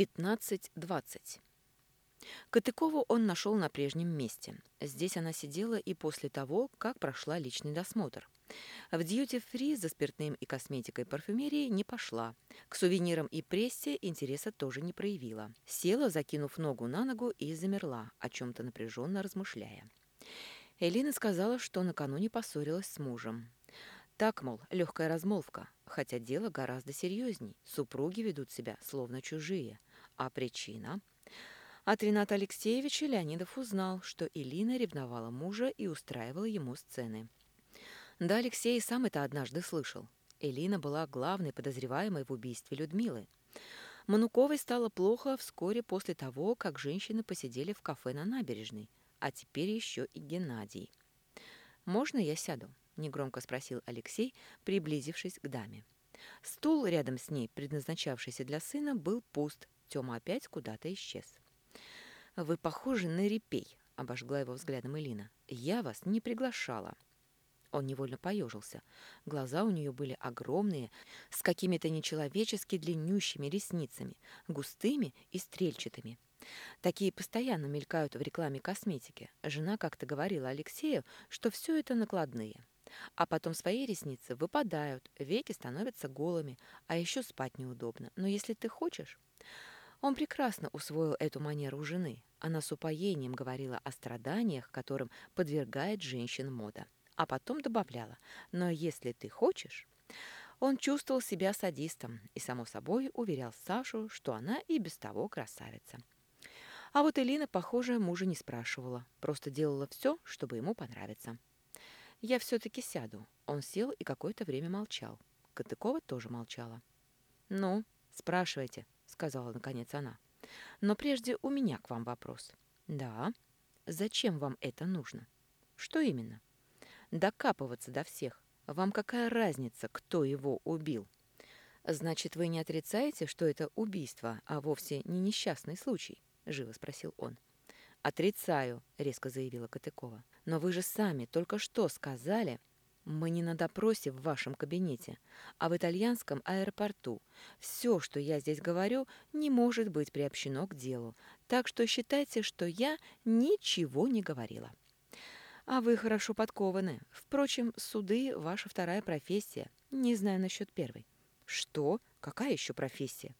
15.20. Катыкову он нашел на прежнем месте. Здесь она сидела и после того, как прошла личный досмотр. В дьюти-фри за спиртным и косметикой парфюмерии не пошла. К сувенирам и прессе интереса тоже не проявила. Села, закинув ногу на ногу, и замерла, о чем-то напряженно размышляя. Элина сказала, что накануне поссорилась с мужем. Так, мол, легкая размолвка, хотя дело гораздо серьезней. Супруги ведут себя словно чужие. А причина? От Рената Алексеевича Леонидов узнал, что Илина ревновала мужа и устраивала ему сцены. Да, Алексей сам это однажды слышал. Элина была главной подозреваемой в убийстве Людмилы. Мануковой стало плохо вскоре после того, как женщины посидели в кафе на набережной, а теперь еще и Геннадий. «Можно я сяду?» – негромко спросил Алексей, приблизившись к даме. Стул рядом с ней, предназначавшийся для сына, был пуст, Тёма опять куда-то исчез. «Вы похожи на репей», — обожгла его взглядом Элина. «Я вас не приглашала». Он невольно поежился. Глаза у нее были огромные, с какими-то нечеловечески длиннющими ресницами, густыми и стрельчатыми. Такие постоянно мелькают в рекламе косметики. Жена как-то говорила Алексею, что все это накладные. А потом свои ресницы выпадают, веки становятся голыми, а еще спать неудобно. Но если ты хочешь... Он прекрасно усвоил эту манеру у жены. Она с упоением говорила о страданиях, которым подвергает женщин мода. А потом добавляла «но если ты хочешь...» Он чувствовал себя садистом и, само собой, уверял Сашу, что она и без того красавица. А вот Элина, похоже, мужа не спрашивала, просто делала все, чтобы ему понравиться. «Я все-таки сяду». Он сел и какое-то время молчал. Катыкова тоже молчала. «Ну, спрашивайте», сказала наконец она. Но прежде у меня к вам вопрос. Да. Зачем вам это нужно? Что именно? Докапываться до всех. Вам какая разница, кто его убил? Значит, вы не отрицаете, что это убийство, а вовсе не несчастный случай? Живо спросил он. «Отрицаю», — резко заявила Катыкова. «Но вы же сами только что сказали...» Мы не на допросе в вашем кабинете, а в итальянском аэропорту. Все, что я здесь говорю, не может быть приобщено к делу, так что считайте, что я ничего не говорила. А вы хорошо подкованы. Впрочем, суды – ваша вторая профессия. Не знаю насчет первой. Что? Какая еще профессия?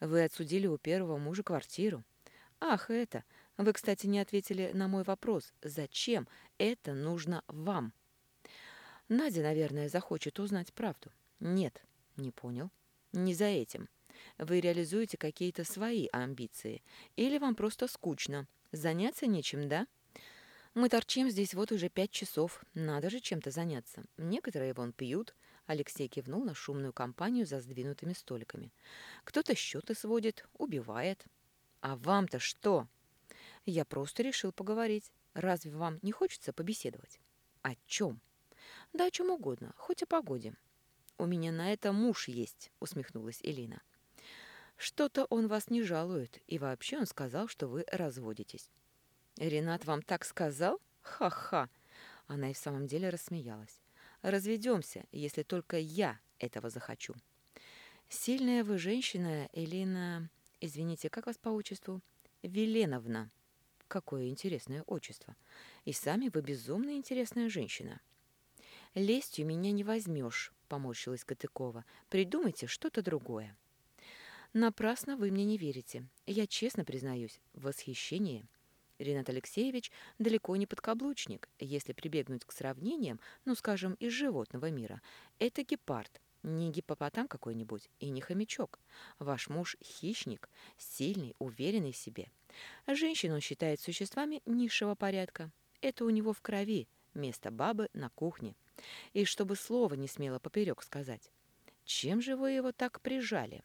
Вы отсудили у первого мужа квартиру. Ах, это. Вы, кстати, не ответили на мой вопрос. Зачем это нужно вам? Надя, наверное, захочет узнать правду. Нет, не понял. Не за этим. Вы реализуете какие-то свои амбиции. Или вам просто скучно. Заняться нечем, да? Мы торчим здесь вот уже пять часов. Надо же чем-то заняться. Некоторые вон пьют. Алексей кивнул на шумную компанию за сдвинутыми столиками. Кто-то счеты сводит, убивает. А вам-то что? Я просто решил поговорить. Разве вам не хочется побеседовать? О чем? Да о чем угодно, хоть о погоде. У меня на это муж есть, усмехнулась Элина. Что-то он вас не жалует, и вообще он сказал, что вы разводитесь. Ренат вам так сказал? Ха-ха. Она и в самом деле рассмеялась. Разведемся, если только я этого захочу. Сильная вы женщина, Элина... Извините, как вас по отчеству? Веленовна. Какое интересное отчество. И сами вы безумно интересная женщина. «Лестью меня не возьмешь», — поморщилась Катыкова. «Придумайте что-то другое». «Напрасно вы мне не верите. Я честно признаюсь, в восхищении». Ренат Алексеевич далеко не подкаблучник, если прибегнуть к сравнениям, ну, скажем, из животного мира. Это гепард, не гипопотам какой-нибудь и не хомячок. Ваш муж – хищник, сильный, уверенный в себе. Женщин он считает существами низшего порядка. Это у него в крови, место бабы на кухне и чтобы слова не смело поперек сказать. Чем же вы его так прижали?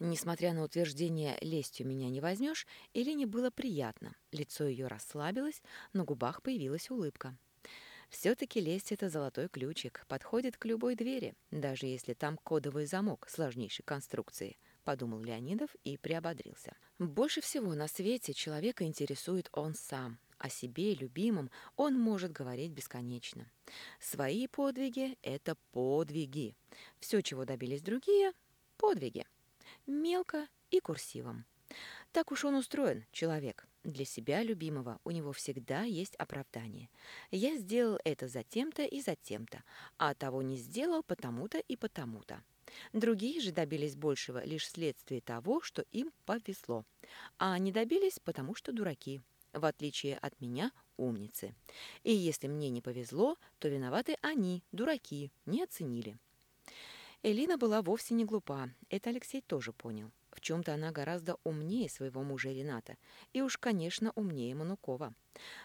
Несмотря на утверждение «лестью меня не возьмешь», Елене было приятно. Лицо ее расслабилось, на губах появилась улыбка. Все-таки лесть — это золотой ключик, подходит к любой двери, даже если там кодовый замок сложнейшей конструкции, подумал Леонидов и приободрился. Больше всего на свете человека интересует он сам, о себе и любимом он может говорить бесконечно. Свои подвиги – это подвиги. Все, чего добились другие – подвиги. Мелко и курсивом. Так уж он устроен, человек. Для себя любимого у него всегда есть оправдание. Я сделал это за тем-то и за тем-то, а того не сделал потому-то и потому-то. Другие же добились большего лишь вследствие того, что им повезло, а не добились потому, что дураки, в отличие от меня, умницы. И если мне не повезло, то виноваты они, дураки, не оценили. Элина была вовсе не глупа, это Алексей тоже понял. В чем-то она гораздо умнее своего мужа Рената. И уж, конечно, умнее Манукова.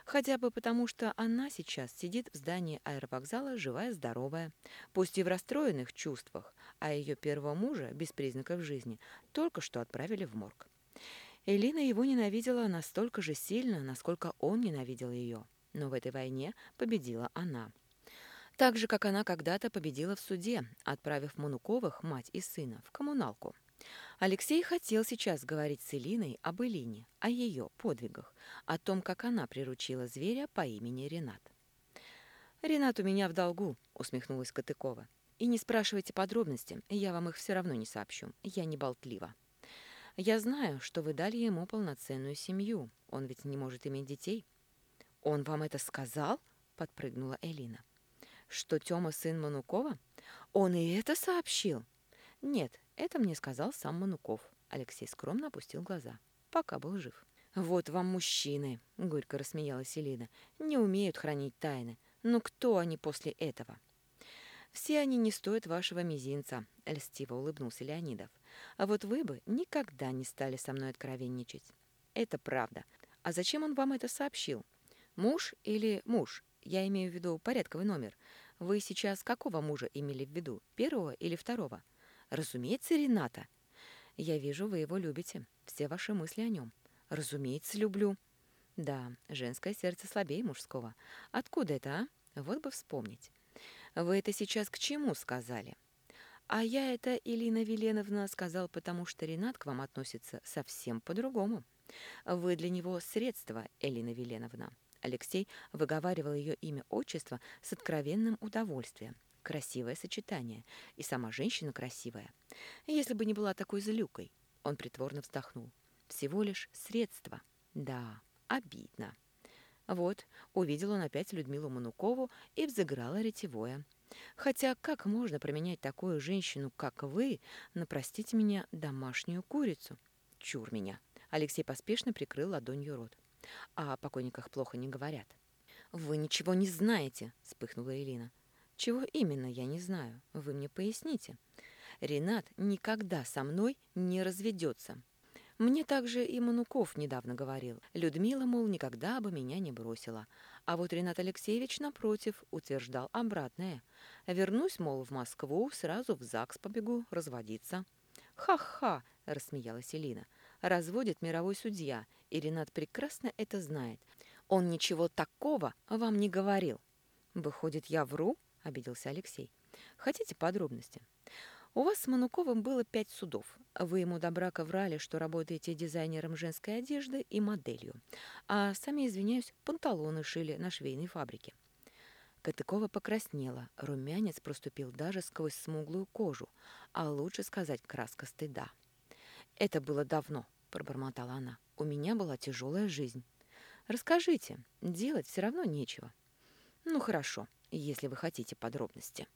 Хотя бы потому, что она сейчас сидит в здании аэровокзала живая-здоровая. Пусть и в расстроенных чувствах, а ее первого мужа, без признаков жизни, только что отправили в морг. Элина его ненавидела настолько же сильно, насколько он ненавидел ее. Но в этой войне победила она. Так же, как она когда-то победила в суде, отправив Мануковых, мать и сына, в коммуналку. Алексей хотел сейчас говорить с Элиной об Элине, о ее подвигах, о том, как она приручила зверя по имени Ренат. «Ренат у меня в долгу», — усмехнулась Катыкова. «И не спрашивайте подробности, я вам их все равно не сообщу, я не болтлива. Я знаю, что вы дали ему полноценную семью, он ведь не может иметь детей». «Он вам это сказал?» — подпрыгнула Элина. «Что Тёма сын Манукова? Он и это сообщил?» «Нет, это мне сказал сам Мануков. Алексей скромно опустил глаза. Пока был жив. «Вот вам мужчины!» — горько рассмеялась Элина. «Не умеют хранить тайны. Но кто они после этого?» «Все они не стоят вашего мизинца», — льстиво улыбнулся Леонидов. «А вот вы бы никогда не стали со мной откровенничать». «Это правда. А зачем он вам это сообщил? Муж или муж? Я имею в виду порядковый номер. Вы сейчас какого мужа имели в виду? Первого или второго?» Разумеется, Рената. Я вижу, вы его любите. Все ваши мысли о нем. Разумеется, люблю. Да, женское сердце слабее мужского. Откуда это, а? Вот бы вспомнить. Вы это сейчас к чему сказали? А я это, Илина Веленовна, сказал, потому что Ренат к вам относится совсем по-другому. Вы для него средство, Элина Веленовна. Алексей выговаривал ее имя-отчество с откровенным удовольствием. Красивое сочетание. И сама женщина красивая. Если бы не была такой злюкой. Он притворно вздохнул. Всего лишь средство. Да, обидно. Вот, увидел он опять Людмилу Манукову и взыграла ретевое. Хотя как можно променять такую женщину, как вы, на, простите меня, домашнюю курицу? Чур меня. Алексей поспешно прикрыл ладонью рот. А о покойниках плохо не говорят. «Вы ничего не знаете», — вспыхнула Элина. Чего именно, я не знаю. Вы мне поясните. Ренат никогда со мной не разведется. Мне также и Мануков недавно говорил. Людмила, мол, никогда бы меня не бросила. А вот Ренат Алексеевич, напротив, утверждал обратное. Вернусь, мол, в Москву, сразу в ЗАГС побегу разводиться. «Ха-ха!» – рассмеялась Элина. «Разводит мировой судья, и Ренат прекрасно это знает. Он ничего такого вам не говорил». «Выходит, я вру?» – обиделся Алексей. «Хотите подробности?» «У вас с Мануковым было пять судов. Вы ему до брака врали, что работаете дизайнером женской одежды и моделью. А сами, извиняюсь, панталоны шили на швейной фабрике». Катыкова покраснела, румянец проступил даже сквозь смуглую кожу, а лучше сказать краска стыда. «Это было давно», – пробормотала она. «У меня была тяжелая жизнь. Расскажите, делать все равно нечего». «Ну хорошо», если вы хотите подробности.